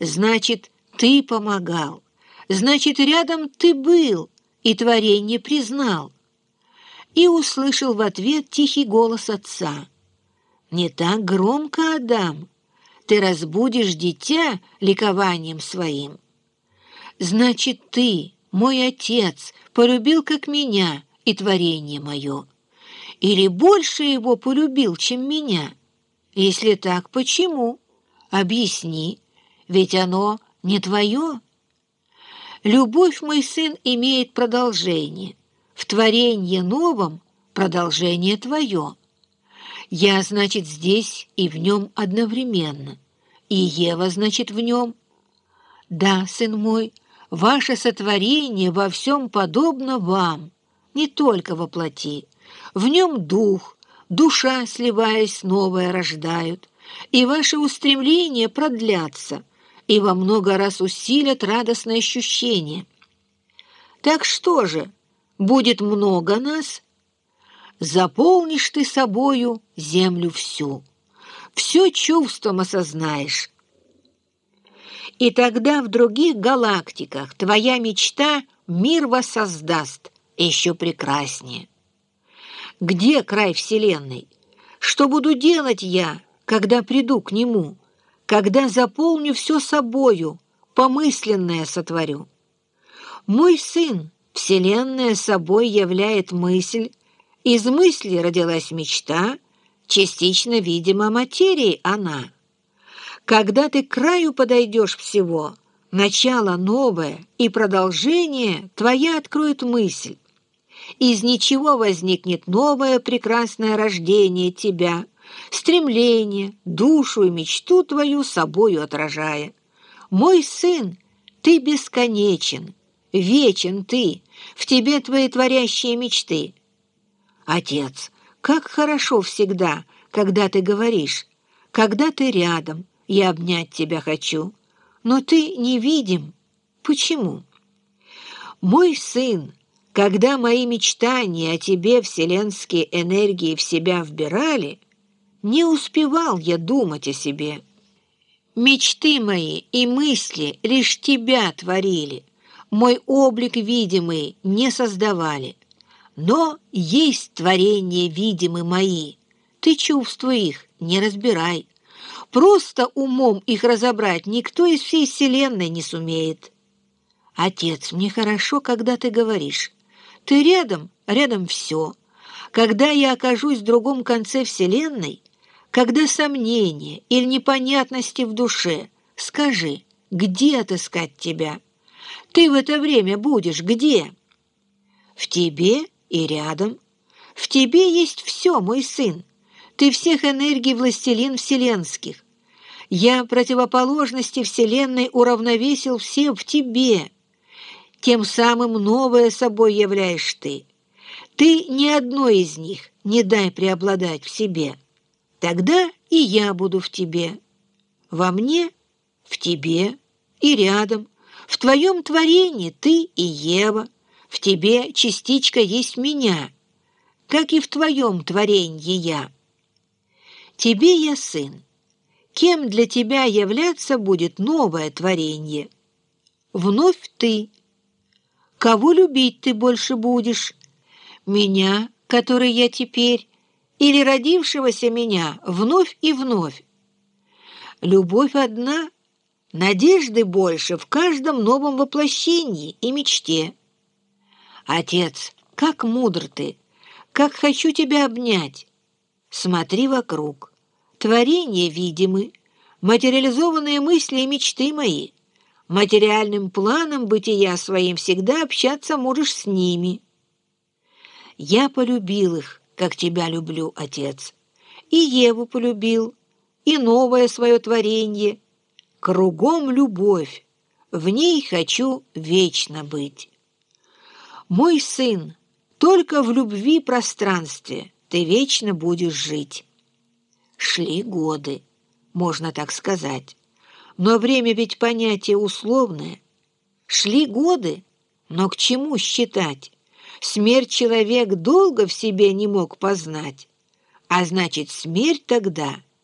Значит, ты помогал. Значит, рядом ты был и творение признал. И услышал в ответ тихий голос отца. «Не так громко, Адам, ты разбудишь дитя ликованием своим. Значит, ты, мой отец, полюбил, как меня, и творение мое. Или больше его полюбил, чем меня? Если так, почему? Объясни, ведь оно не твое». Любовь, мой сын, имеет продолжение. В творении новом продолжение твое. Я, значит, здесь и в нем одновременно. И Ева, значит, в нем. Да, сын мой, ваше сотворение во всем подобно вам, не только во плоти. В нем дух, душа, сливаясь, новое рождают, и ваши устремления продлятся — и во много раз усилят радостное ощущение. Так что же, будет много нас? Заполнишь ты собою землю всю, все чувством осознаешь. И тогда в других галактиках твоя мечта мир воссоздаст еще прекраснее. Где край Вселенной? Что буду делать я, когда приду к нему?» Когда заполню все собою, помысленное сотворю. Мой сын, вселенная собой являет мысль, из мысли родилась мечта, частично, видимо, материи она. Когда ты к краю подойдешь всего, начало новое и продолжение твоя откроет мысль. Из ничего возникнет новое прекрасное рождение тебя — стремление, душу и мечту твою собою отражая. Мой сын, ты бесконечен, вечен ты, в тебе твои творящие мечты. Отец, как хорошо всегда, когда ты говоришь, когда ты рядом, я обнять тебя хочу, но ты невидим. Почему? Мой сын, когда мои мечтания о тебе вселенские энергии в себя вбирали, не успевал я думать о себе. Мечты мои и мысли лишь тебя творили, мой облик видимый не создавали. Но есть творения видимы мои, ты чувствуй их, не разбирай. Просто умом их разобрать никто из всей вселенной не сумеет. Отец, мне хорошо, когда ты говоришь. Ты рядом, рядом все. Когда я окажусь в другом конце вселенной, когда сомнения или непонятности в душе, скажи, где отыскать тебя? Ты в это время будешь где? В тебе и рядом. В тебе есть все, мой сын. Ты всех энергий властелин вселенских. Я противоположности Вселенной уравновесил все в тебе. Тем самым новое собой являешь ты. Ты ни одной из них не дай преобладать в себе. Тогда и я буду в тебе. Во мне, в тебе и рядом. В твоем творении ты и Ева. В тебе частичка есть меня, как и в твоем творении я. Тебе я сын. Кем для тебя являться будет новое творение? Вновь ты. Кого любить ты больше будешь? Меня, который я теперь, или родившегося меня вновь и вновь. Любовь одна, надежды больше в каждом новом воплощении и мечте. Отец, как мудр ты, как хочу тебя обнять. Смотри вокруг. Творения видимы, материализованные мысли и мечты мои. Материальным планом бытия своим всегда общаться можешь с ними. Я полюбил их, как тебя люблю, Отец. И Еву полюбил, и новое свое творение. Кругом любовь, в ней хочу вечно быть. Мой сын, только в любви пространстве ты вечно будешь жить. Шли годы, можно так сказать. Но время ведь понятие условное. Шли годы, но к чему считать? Смерть человек долго в себе не мог познать, а значит, смерть тогда